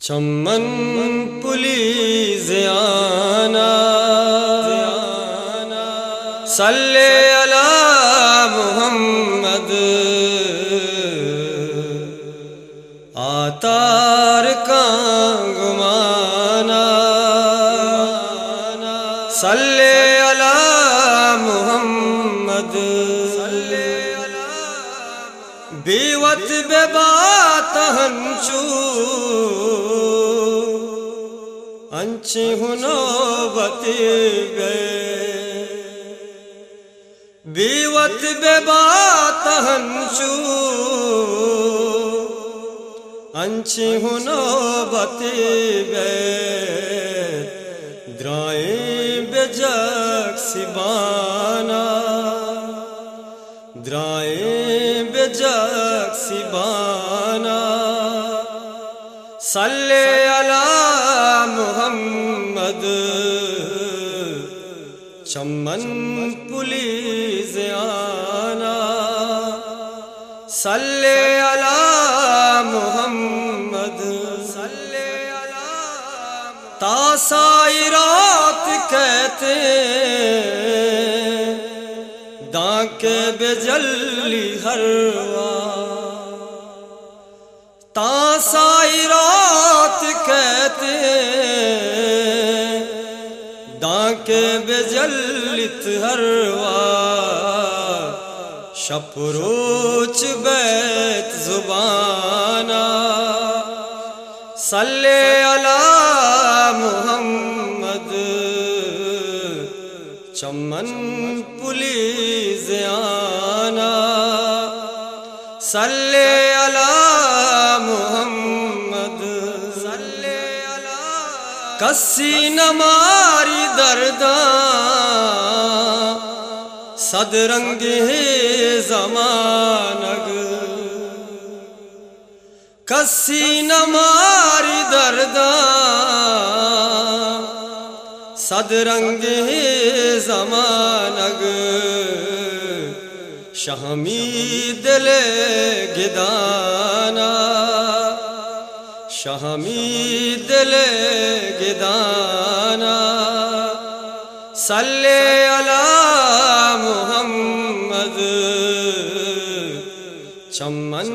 چمن پلی زیانہ صلی علی محمد۔ آتار کا گمانا۔ صلی بیوت بے بات ہنچو انچی ہنو بتی گئے۔ بیوت بے بات ہنچو انچی ہنو بتی گئے۔ درائیں بے جگ سبانا۔ درائیں جگ سبانا صلی علی محمد۔ چمن پلی زیانہ صلی علی محمد۔ صلی علی تاسائرات کہتے دانک بجلی ہر تاسائرات کہتے دانک بجلت ہر شپروچ بیت زبانہ۔ صلی علی صلی علی محمد. صلی علی کسی نماری درداں. صد رنگ زمانگ. کسی نماری درداں. صد رنگ زمانگ. شہمی دل گدانا شہمی دل گدانا صلی علی محمد چمن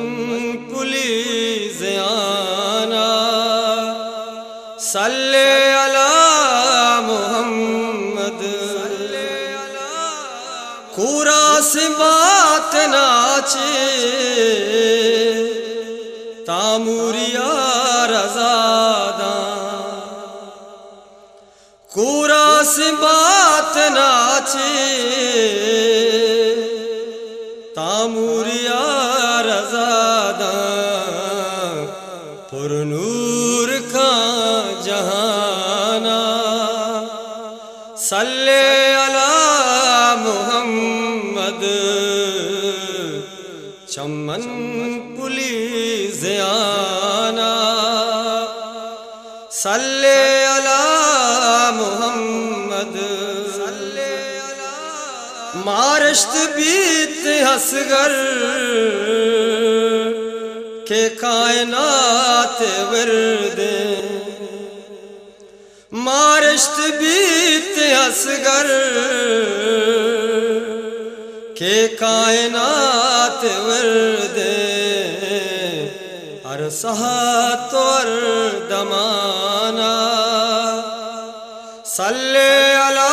پلی زیانہ۔ صلی علی کورا بات ناچے تاموریا رضاداں کورا سے بات ناچے تاموریا رضاداں پر نور کا جہانا صلی چمن پلی زیانہ صلی علی محمد۔ مارشت بیت ہسگر کے کائنات ورد۔ مارشت بیت ہسگر کے کائنات ورد ہر سہات اور دمانا صلی علی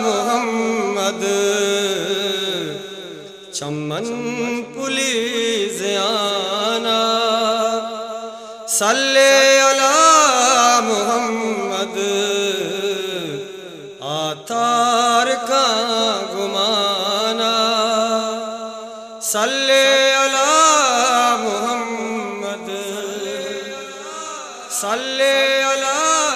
محمد چمن پلی زیانہ صلی علی محمد آتار کا صلی علی